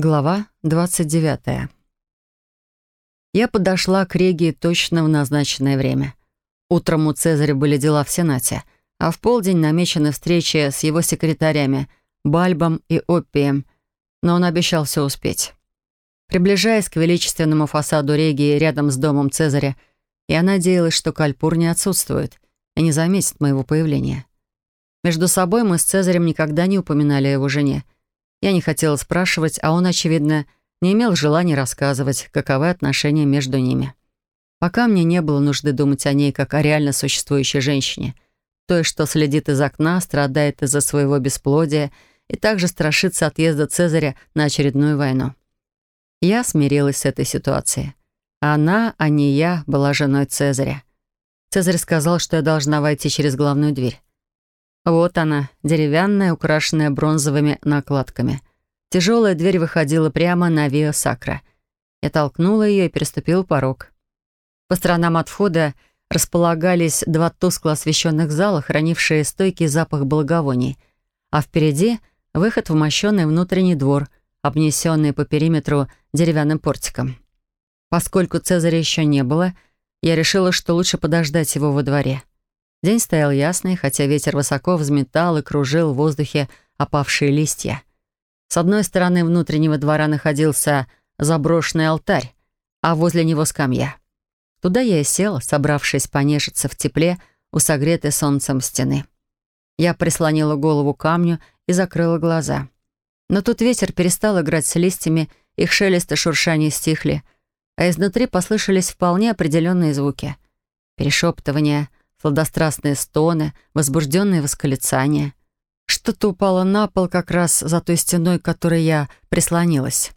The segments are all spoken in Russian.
Глава 29. Я подошла к Регии точно в назначенное время. Утром у Цезаря были дела в Сенате, а в полдень намечена встреча с его секретарями Бальбом и Оппием, но он обещал все успеть. Приближаясь к величественному фасаду Регии рядом с домом Цезаря, я надеялась, что Кальпур не отсутствует и не заметит моего появления. Между собой мы с Цезарем никогда не упоминали о его жене — я не хотела спрашивать, а он, очевидно, не имел желания рассказывать, каковы отношения между ними. Пока мне не было нужды думать о ней, как о реально существующей женщине, той, что следит из окна, страдает из-за своего бесплодия и также страшится отъезда Цезаря на очередную войну. Я смирилась с этой ситуацией. Она, а не я, была женой Цезаря. Цезарь сказал, что я должна войти через главную дверь. Вот она, деревянная, украшенная бронзовыми накладками. Тяжелая дверь выходила прямо на Вио Сакра. Я толкнула ее и переступил порог. По сторонам от входа располагались два тускло освещенных зала, хранившие стойкий запах благовоний, а впереди — выход в мощенный внутренний двор, обнесенный по периметру деревянным портиком. Поскольку Цезаря еще не было, я решила, что лучше подождать его во дворе — День стоял ясный, хотя ветер высоко взметал и кружил в воздухе опавшие листья. С одной стороны внутреннего двора находился заброшенный алтарь, а возле него скамья. Туда я и сел, собравшись понежиться в тепле у согретой солнцем стены. Я прислонила голову к камню и закрыла глаза. Но тут ветер перестал играть с листьями, их шелест и шуршание стихли, а изнутри послышались вполне определенные звуки. Перешептывание — сладострастные стоны, возбужденные восклицания. Что-то упало на пол как раз за той стеной, к которой я прислонилась.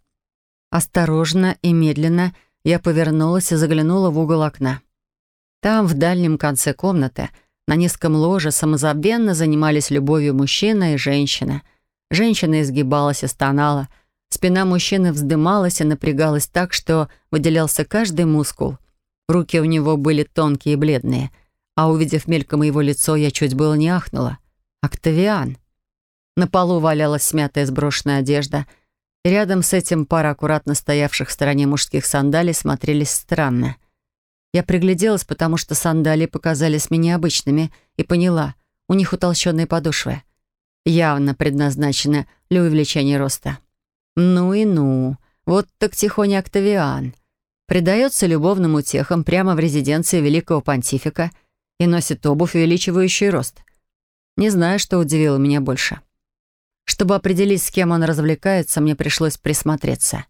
Осторожно и медленно я повернулась и заглянула в угол окна. Там, в дальнем конце комнаты, на низком ложе самозабвенно занимались любовью мужчина и женщина. Женщина изгибалась и стонала. Спина мужчины вздымалась и напрягалась так, что выделялся каждый мускул. Руки у него были тонкие и бледные — а увидев мельком его лицо, я чуть было не ахнула. «Октавиан!» На полу валялась смятая сброшенная одежда, рядом с этим пара аккуратно стоявших в стороне мужских сандалий смотрелись странно. Я пригляделась, потому что сандалии показались мне необычными, и поняла, у них утолщенные подошвы. Явно предназначены для увеличения роста. Ну и ну, вот так тихоня Октавиан. Предается любовным утехам прямо в резиденции великого понтифика — и носит обувь, увеличивающий рост. Не знаю, что удивило меня больше. Чтобы определить, с кем он развлекается, мне пришлось присмотреться.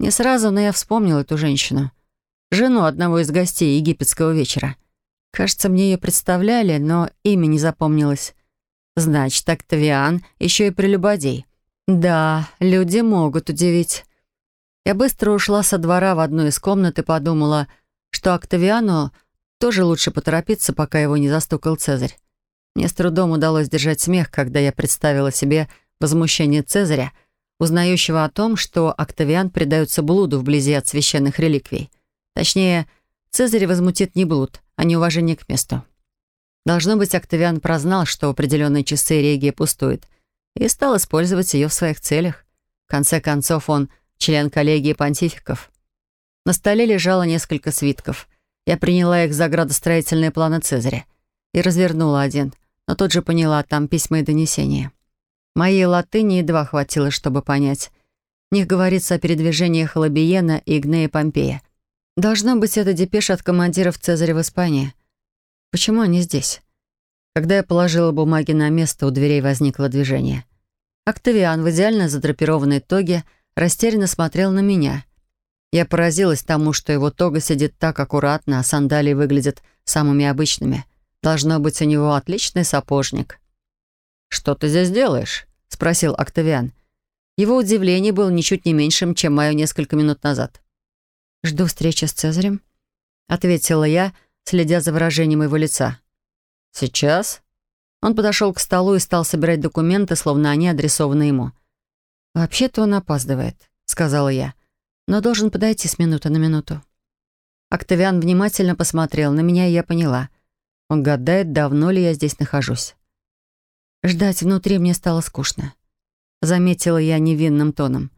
Не сразу, но я вспомнил эту женщину. Жену одного из гостей египетского вечера. Кажется, мне ее представляли, но имя не запомнилось. Значит, Октавиан еще и прелюбодей. Да, люди могут удивить. Я быстро ушла со двора в одну из комнат и подумала, что Октавиану тоже лучше поторопиться, пока его не застукал Цезарь. Мне с трудом удалось держать смех, когда я представила себе возмущение Цезаря, узнающего о том, что Октавиан предается блуду вблизи от священных реликвий. Точнее, Цезарь возмутит не блуд, а неуважение к месту. Должно быть, Октавиан прознал, что определенные часы регия пустует, и стал использовать ее в своих целях. В конце концов, он член коллегии понтификов. На столе лежало несколько свитков. Я приняла их за градостроительные планы Цезаря и развернула один, но тут же поняла, там письма и донесения. Моей латыни едва хватило, чтобы понять. В них говорится о передвижениях Лабиена, Игнея и Помпея. Должно быть, это депеш от командиров Цезаря в Испании. Почему они здесь? Когда я положила бумаги на место, у дверей возникло движение. Октавиан в идеально задрапированной тоге растерянно смотрел на меня — я поразилась тому, что его тога сидит так аккуратно, а сандалии выглядят самыми обычными. Должно быть, у него отличный сапожник. «Что ты здесь делаешь?» — спросил Октавиан. Его удивление было ничуть не меньшим, чем мое несколько минут назад. «Жду встречи с Цезарем», — ответила я, следя за выражением его лица. «Сейчас?» Он подошел к столу и стал собирать документы, словно они адресованы ему. «Вообще-то он опаздывает», — сказала я но должен подойти с минуты на минуту». Октавиан внимательно посмотрел на меня, и я поняла. Он гадает, давно ли я здесь нахожусь. Ждать внутри мне стало скучно. Заметила я невинным тоном.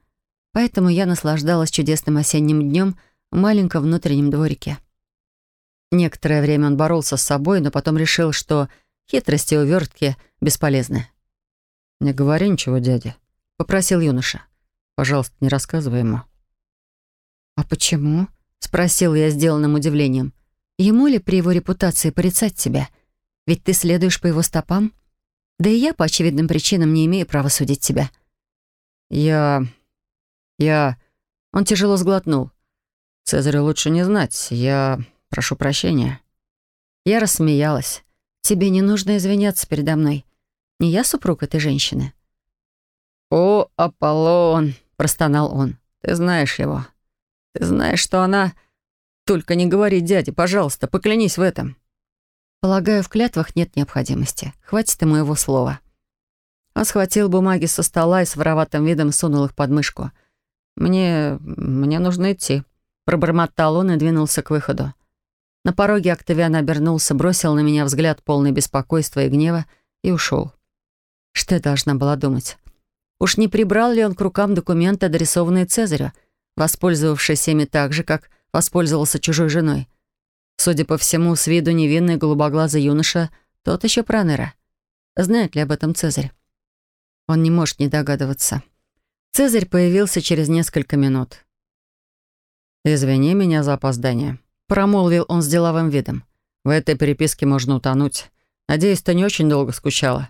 Поэтому я наслаждалась чудесным осенним днем в маленьком внутреннем дворике. Некоторое время он боролся с собой, но потом решил, что хитрости и увертки бесполезны. «Не говори ничего, дядя», — попросил юноша. «Пожалуйста, не рассказывай ему». «А почему?» — спросила я сделанным удивлением. «Ему ли при его репутации порицать тебя? Ведь ты следуешь по его стопам? Да и я по очевидным причинам не имею права судить тебя». «Я... я...» Он тяжело сглотнул. «Цезарю лучше не знать. Я прошу прощения». Я рассмеялась. «Тебе не нужно извиняться передо мной. Не я супруг этой женщины». «О, Аполлон!» — простонал он. «Ты знаешь его. Ты знаешь, что она... Только не говори дяде, пожалуйста, поклянись в этом. Полагаю, в клятвах нет необходимости. Хватит и моего слова. Он схватил бумаги со стола и с вороватым видом сунул их под мышку. «Мне... мне нужно идти», — пробормотал он и двинулся к выходу. На пороге Октавиан обернулся, бросил на меня взгляд полный беспокойства и гнева и ушел. Что я должна была думать? Уж не прибрал ли он к рукам документы, адресованные Цезарю? воспользовавшись ими так же, как воспользовался чужой женой. Судя по всему, с виду невинный голубоглазый юноша тот еще Пранера. Знает ли об этом Цезарь? Он не может не догадываться. Цезарь появился через несколько минут. «Извини меня за опоздание», — промолвил он с деловым видом. «В этой переписке можно утонуть. Надеюсь, ты не очень долго скучала,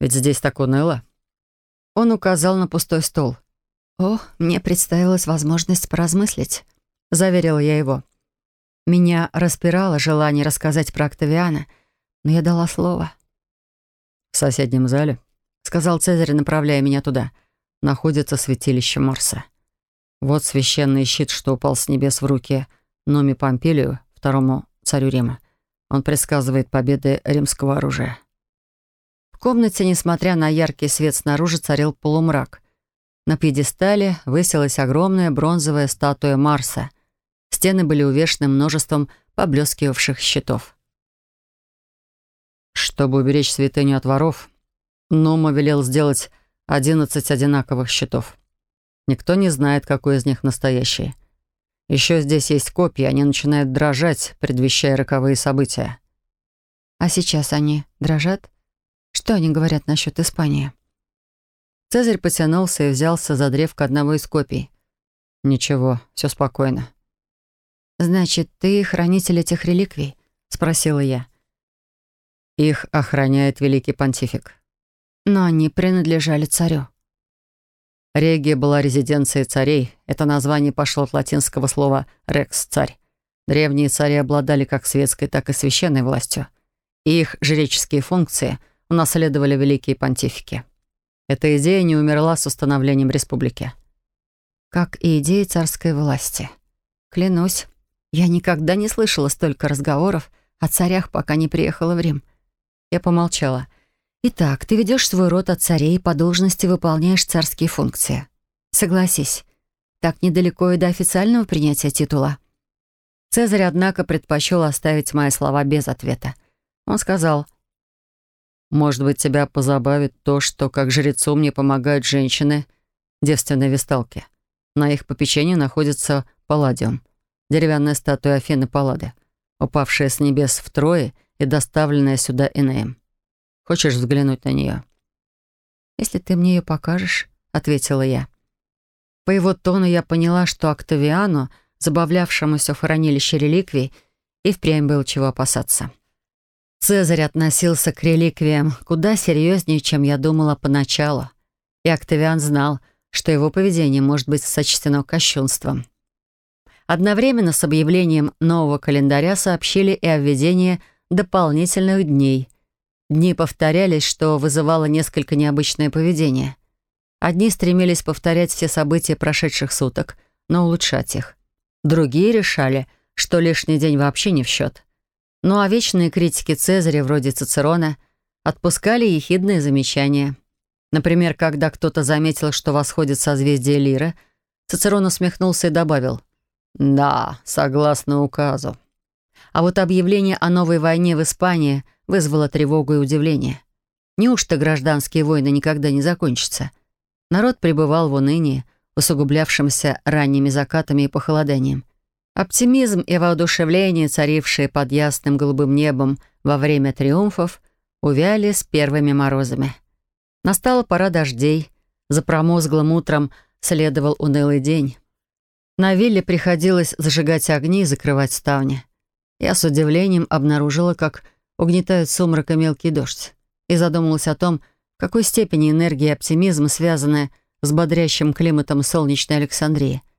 ведь здесь так уныло». Он указал на пустой стол. «О, мне представилась возможность поразмыслить», — заверила я его. Меня распирало желание рассказать про Октавиана, но я дала слово. «В соседнем зале», — сказал Цезарь, направляя меня туда, — «находится святилище Марса. Вот священный щит, что упал с небес в руки Номи Помпилию, второму царю Рима. Он предсказывает победы римского оружия». В комнате, несмотря на яркий свет снаружи, царил полумрак. На пьедестале высилась огромная бронзовая статуя Марса. Стены были увешаны множеством поблескивавших щитов. Чтобы уберечь святыню от воров, Нома велел сделать одиннадцать одинаковых щитов. Никто не знает, какой из них настоящий. Еще здесь есть копии, они начинают дрожать, предвещая роковые события. А сейчас они дрожат? Что они говорят насчет Испании? Цезарь потянулся и взялся за древко одного из копий. «Ничего, все спокойно». «Значит, ты хранитель этих реликвий?» — спросила я. «Их охраняет великий понтифик». «Но они принадлежали царю». Регия была резиденцией царей. Это название пошло от латинского слова «рекс» — «царь». Древние цари обладали как светской, так и священной властью. И их жреческие функции унаследовали великие понтифики. Эта идея не умерла с установлением республики. Как и идея царской власти. Клянусь, я никогда не слышала столько разговоров о царях, пока не приехала в Рим. Я помолчала. «Итак, ты ведешь свой род от царей и по должности выполняешь царские функции. Согласись, так недалеко и до официального принятия титула». Цезарь, однако, предпочел оставить мои слова без ответа. Он сказал, может быть, тебя позабавит то, что как жрецу мне помогают женщины девственной висталки. На их попечении находится Палладиум, деревянная статуя Афины Паллады, упавшая с небес втрое и доставленная сюда Энеем. Хочешь взглянуть на нее?» «Если ты мне ее покажешь», — ответила я. По его тону я поняла, что Октавиану, забавлявшемуся в хранилище реликвий, и впрямь было чего опасаться. Цезарь относился к реликвиям куда серьезнее, чем я думала поначалу. И Октавиан знал, что его поведение может быть сочтено кощунством. Одновременно с объявлением нового календаря сообщили и о введении дополнительных дней. Дни повторялись, что вызывало несколько необычное поведение. Одни стремились повторять все события прошедших суток, но улучшать их. Другие решали, что лишний день вообще не в счет — ну а вечные критики Цезаря, вроде Цицерона, отпускали ехидные замечания. Например, когда кто-то заметил, что восходит созвездие Лира, Цицерон усмехнулся и добавил «Да, согласно указу». А вот объявление о новой войне в Испании вызвало тревогу и удивление. Неужто гражданские войны никогда не закончатся? Народ пребывал в унынии, усугублявшемся ранними закатами и похолоданием. Оптимизм и воодушевление, царившие под ясным голубым небом во время триумфов, увяли с первыми морозами. Настала пора дождей. За промозглым утром следовал унылый день. На вилле приходилось зажигать огни и закрывать ставни. Я с удивлением обнаружила, как угнетают и мелкий дождь, и задумалась о том, в какой степени энергия и оптимизм связаны с бодрящим климатом солнечной Александрии —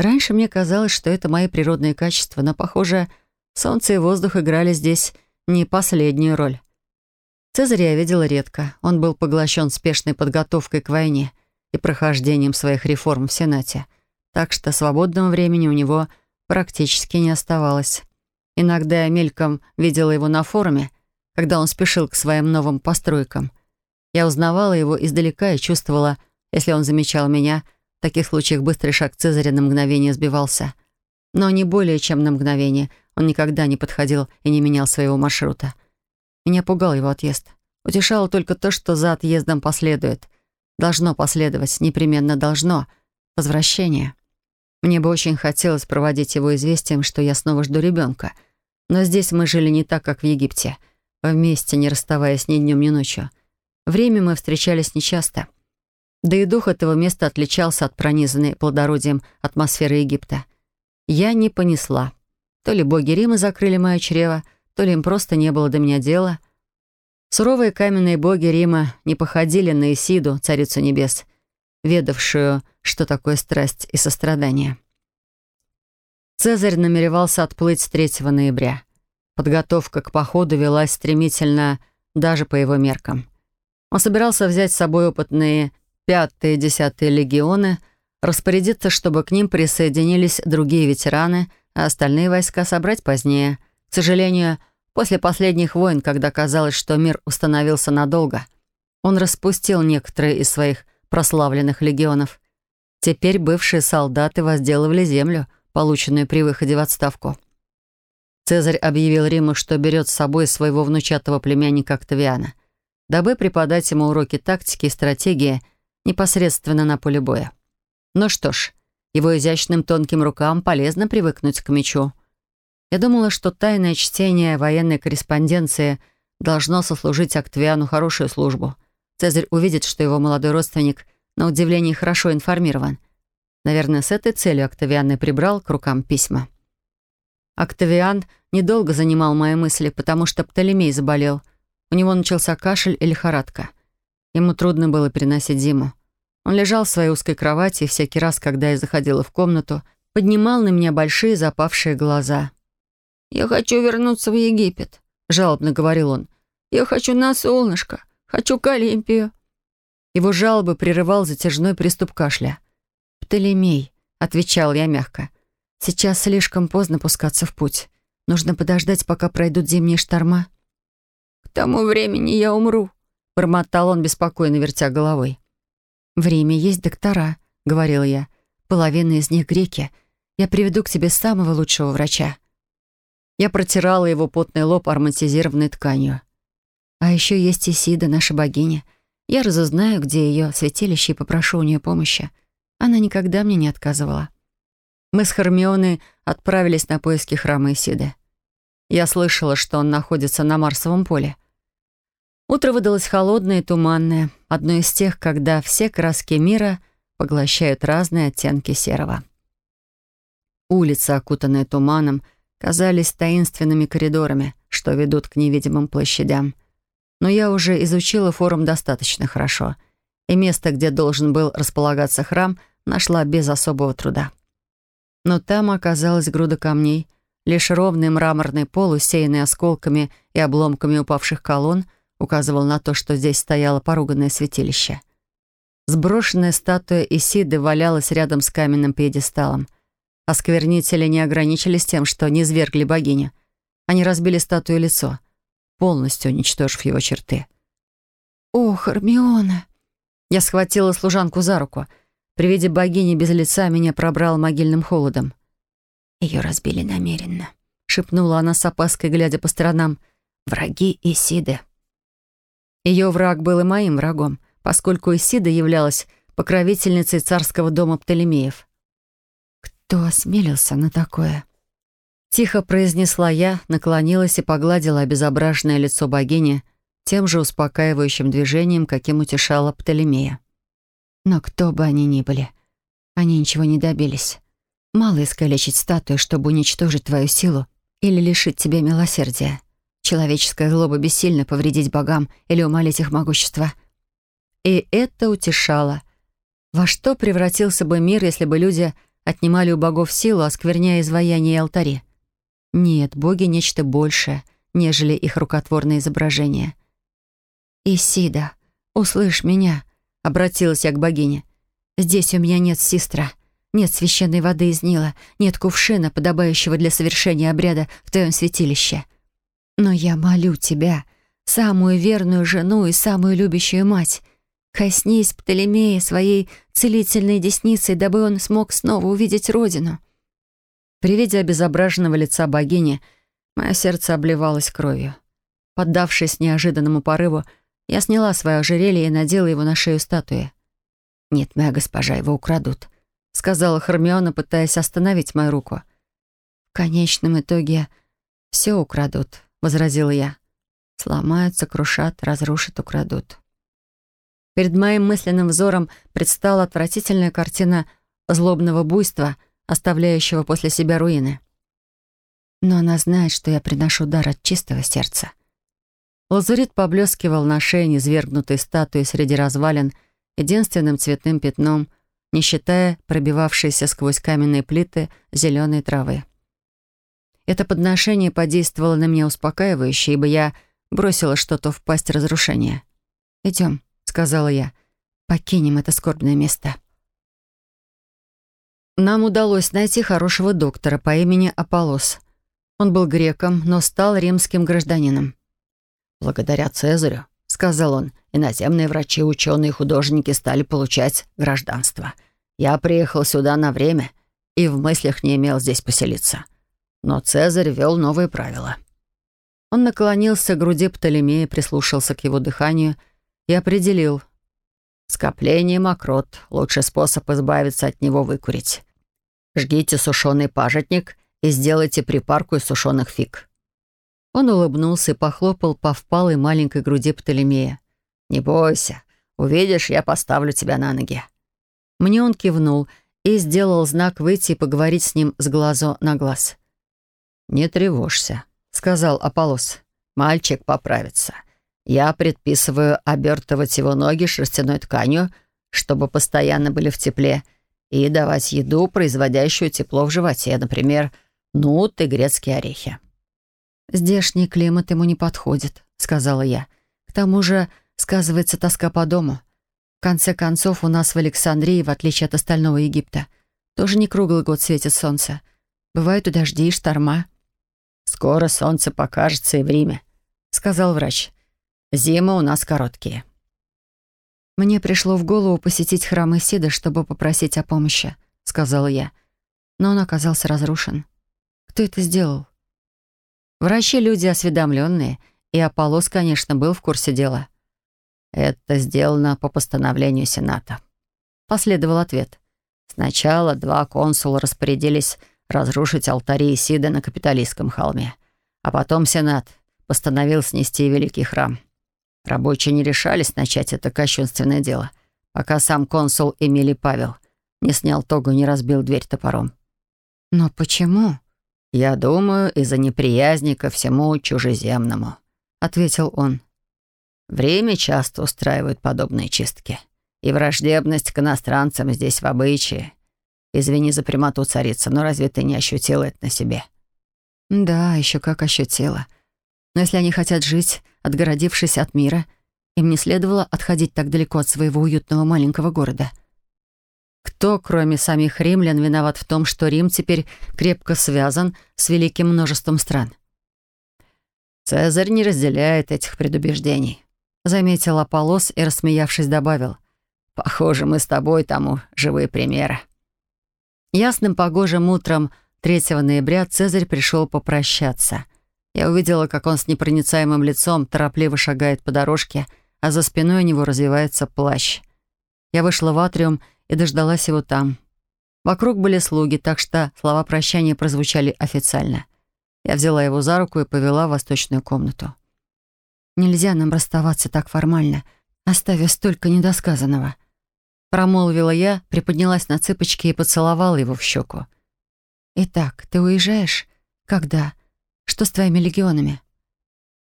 Раньше мне казалось, что это мои природные качества, но, похоже, солнце и воздух играли здесь не последнюю роль. Цезарь я видела редко. Он был поглощен спешной подготовкой к войне и прохождением своих реформ в Сенате, так что свободного времени у него практически не оставалось. Иногда я мельком видела его на форуме, когда он спешил к своим новым постройкам. Я узнавала его издалека и чувствовала, если он замечал меня — в таких случаях быстрый шаг Цезаря на мгновение сбивался. Но не более чем на мгновение. Он никогда не подходил и не менял своего маршрута. Меня пугал его отъезд. Утешало только то, что за отъездом последует. Должно последовать, непременно должно. Возвращение. Мне бы очень хотелось проводить его известием, что я снова жду ребенка. Но здесь мы жили не так, как в Египте. Вместе, не расставаясь ни днем, ни ночью. Время мы встречались нечасто. часто. Да и дух этого места отличался от пронизанной плодородием атмосферы Египта. Я не понесла. То ли боги Рима закрыли мое чрево, то ли им просто не было до меня дела. Суровые каменные боги Рима не походили на Исиду, царицу небес, ведавшую, что такое страсть и сострадание. Цезарь намеревался отплыть с 3 ноября. Подготовка к походу велась стремительно даже по его меркам. Он собирался взять с собой опытные 5-й и 10 легионы распорядиться, чтобы к ним присоединились другие ветераны, а остальные войска собрать позднее. К сожалению, после последних войн, когда казалось, что мир установился надолго, он распустил некоторые из своих прославленных легионов. Теперь бывшие солдаты возделывали землю, полученную при выходе в отставку. Цезарь объявил Риму, что берет с собой своего внучатого племянника Октавиана, дабы преподать ему уроки тактики и стратегии – непосредственно на поле боя. Ну что ж, его изящным тонким рукам полезно привыкнуть к мечу. Я думала, что тайное чтение военной корреспонденции должно сослужить Актвиану хорошую службу. Цезарь увидит, что его молодой родственник, на удивление, хорошо информирован. Наверное, с этой целью Октавиан и прибрал к рукам письма. Октавиан недолго занимал мои мысли, потому что Птолемей заболел. У него начался кашель и лихорадка — Ему трудно было переносить зиму. Он лежал в своей узкой кровати, и всякий раз, когда я заходила в комнату, поднимал на меня большие запавшие глаза. «Я хочу вернуться в Египет», — жалобно говорил он. «Я хочу на солнышко, хочу к Олимпию». Его жалобы прерывал затяжной приступ кашля. «Птолемей», — отвечал я мягко, — «сейчас слишком поздно пускаться в путь. Нужно подождать, пока пройдут зимние шторма». «К тому времени я умру», бормотал он, беспокойно вертя головой. «В Риме есть доктора», — говорил я. «Половина из них греки. Я приведу к тебе самого лучшего врача». Я протирала его потный лоб ароматизированной тканью. «А еще есть Исида, наша богиня. Я разузнаю, где ее святилище, и попрошу у нее помощи. Она никогда мне не отказывала». Мы с Хармионой отправились на поиски храма Исиды. Я слышала, что он находится на Марсовом поле — Утро выдалось холодное и туманное, одно из тех, когда все краски мира поглощают разные оттенки серого. Улицы, окутанные туманом, казались таинственными коридорами, что ведут к невидимым площадям. Но я уже изучила форум достаточно хорошо, и место, где должен был располагаться храм, нашла без особого труда. Но там оказалась груда камней, лишь ровный мраморный пол, усеянный осколками и обломками упавших колонн, указывал на то, что здесь стояло поруганное святилище. Сброшенная статуя Исиды валялась рядом с каменным пьедесталом. Осквернители не ограничились тем, что не свергли богиню. Они разбили статую лицо, полностью уничтожив его черты. «О, Хармиона!» Я схватила служанку за руку. При виде богини без лица меня пробрал могильным холодом. Ее разбили намеренно. — шепнула она с опаской, глядя по сторонам. «Враги Исиды». Ее враг был и моим врагом, поскольку Исида являлась покровительницей царского дома Птолемеев. «Кто осмелился на такое?» Тихо произнесла я, наклонилась и погладила обезображенное лицо богини тем же успокаивающим движением, каким утешала Птолемея. Но кто бы они ни были, они ничего не добились. Мало искалечить статую, чтобы уничтожить твою силу или лишить тебя милосердия. Человеческая злоба бессильно повредить богам или умолить их могущество. И это утешало. Во что превратился бы мир, если бы люди отнимали у богов силу, оскверняя изваяния и алтари? Нет, боги — нечто большее, нежели их рукотворные изображения. «Исида, услышь меня», — обратилась я к богине. «Здесь у меня нет сестра, нет священной воды из Нила, нет кувшина, подобающего для совершения обряда в твоем святилище. Но я молю тебя, самую верную жену и самую любящую мать, коснись Птолемея своей целительной десницей, дабы он смог снова увидеть родину». При виде обезображенного лица богини мое сердце обливалось кровью. Поддавшись неожиданному порыву, я сняла свое ожерелье и надела его на шею статуи. «Нет, моя госпожа, его украдут», — сказала Хармиона, пытаясь остановить мою руку. «В конечном итоге все украдут», — возразила я. «Сломаются, крушат, разрушат, украдут». Перед моим мысленным взором предстала отвратительная картина злобного буйства, оставляющего после себя руины. Но она знает, что я приношу дар от чистого сердца. Лазурит поблескивал на шее низвергнутой статуи среди развалин единственным цветным пятном, не считая пробивавшейся сквозь каменные плиты зеленой травы. Это подношение подействовало на меня успокаивающе, ибо я бросила что-то в пасть разрушения. «Идем», — сказала я, — «покинем это скорбное место». Нам удалось найти хорошего доктора по имени Аполос. Он был греком, но стал римским гражданином. «Благодаря Цезарю», — сказал он, — «иноземные врачи, ученые и художники стали получать гражданство. Я приехал сюда на время и в мыслях не имел здесь поселиться. Но Цезарь ввел новые правила. Он наклонился к груди Птолемея, прислушался к его дыханию и определил. «Скопление мокрот. Лучший способ избавиться от него — выкурить. Жгите сушеный пажетник и сделайте припарку из сушеных фиг». Он улыбнулся и похлопал по впалой маленькой груди Птолемея. «Не бойся. Увидишь, я поставлю тебя на ноги». Мне он кивнул и сделал знак выйти и поговорить с ним с глазу на глаз. «Не тревожься», — сказал Аполлос. «Мальчик поправится. Я предписываю обертывать его ноги шерстяной тканью, чтобы постоянно были в тепле, и давать еду, производящую тепло в животе, например, нут и грецкие орехи». «Здешний климат ему не подходит», — сказала я. «К тому же сказывается тоска по дому. В конце концов, у нас в Александрии, в отличие от остального Египта, тоже не круглый год светит солнце. Бывают и дожди, и шторма». «Скоро солнце покажется и время», — сказал врач. «Зимы у нас короткие». «Мне пришло в голову посетить храм Исида, чтобы попросить о помощи», — сказала я. Но он оказался разрушен. «Кто это сделал?» Врачи — люди осведомленные, и Аполлос, конечно, был в курсе дела. «Это сделано по постановлению Сената», — последовал ответ. «Сначала два консула распорядились разрушить алтари Исиды на капиталистском холме. А потом Сенат постановил снести Великий храм. Рабочие не решались начать это кощунственное дело, пока сам консул Эмили Павел не снял тогу и не разбил дверь топором. «Но почему?» «Я думаю, из-за неприязни ко всему чужеземному», — ответил он. «Время часто устраивает подобные чистки, и враждебность к иностранцам здесь в обычае. Извини за прямоту, царица, но разве ты не ощутила это на себе? Да, еще как ощутила. Но если они хотят жить, отгородившись от мира, им не следовало отходить так далеко от своего уютного маленького города. Кто, кроме самих римлян, виноват в том, что Рим теперь крепко связан с великим множеством стран? Цезарь не разделяет этих предубеждений, заметил Аполлос и, рассмеявшись, добавил. Похоже, мы с тобой тому живые примеры. Ясным погожим утром 3 ноября Цезарь пришел попрощаться. Я увидела, как он с непроницаемым лицом торопливо шагает по дорожке, а за спиной у него развивается плащ. Я вышла в атриум и дождалась его там. Вокруг были слуги, так что слова прощания прозвучали официально. Я взяла его за руку и повела в восточную комнату. «Нельзя нам расставаться так формально, оставив столько недосказанного», Промолвила я, приподнялась на цыпочки и поцеловала его в щеку. «Итак, ты уезжаешь? Когда? Что с твоими легионами?»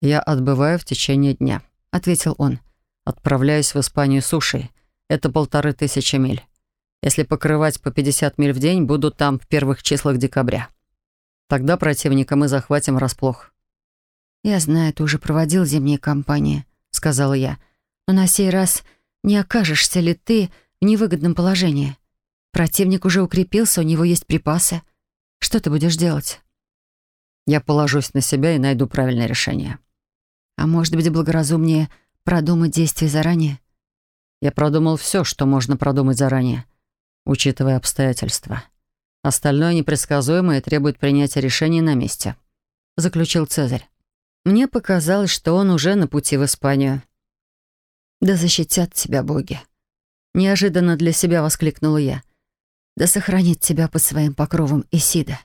«Я отбываю в течение дня», — ответил он. «Отправляюсь в Испанию сушей. Это полторы тысячи миль. Если покрывать по 50 миль в день, буду там в первых числах декабря. Тогда противника мы захватим расплох. «Я знаю, ты уже проводил зимние кампании», — сказала я. «Но на сей раз не окажешься ли ты в невыгодном положении. Противник уже укрепился, у него есть припасы. Что ты будешь делать? Я положусь на себя и найду правильное решение. А может быть, благоразумнее продумать действия заранее? Я продумал все, что можно продумать заранее, учитывая обстоятельства. Остальное непредсказуемое требует принятия решений на месте», — заключил Цезарь. «Мне показалось, что он уже на пути в Испанию. «Да защитят тебя боги!» Неожиданно для себя воскликнула я. «Да сохранит тебя под своим покровом Исида!»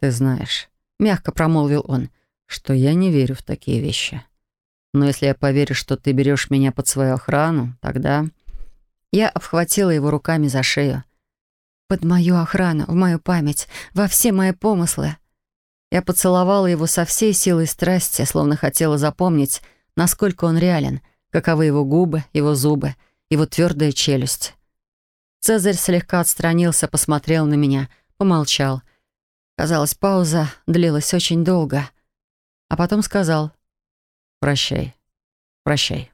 «Ты знаешь», — мягко промолвил он, — «что я не верю в такие вещи. Но если я поверю, что ты берешь меня под свою охрану, тогда...» Я обхватила его руками за шею. «Под мою охрану, в мою память, во все мои помыслы!» Я поцеловала его со всей силой страсти, словно хотела запомнить, насколько он реален — каковы его губы, его зубы, его твердая челюсть. Цезарь слегка отстранился, посмотрел на меня, помолчал. Казалось, пауза длилась очень долго. А потом сказал «Прощай, прощай».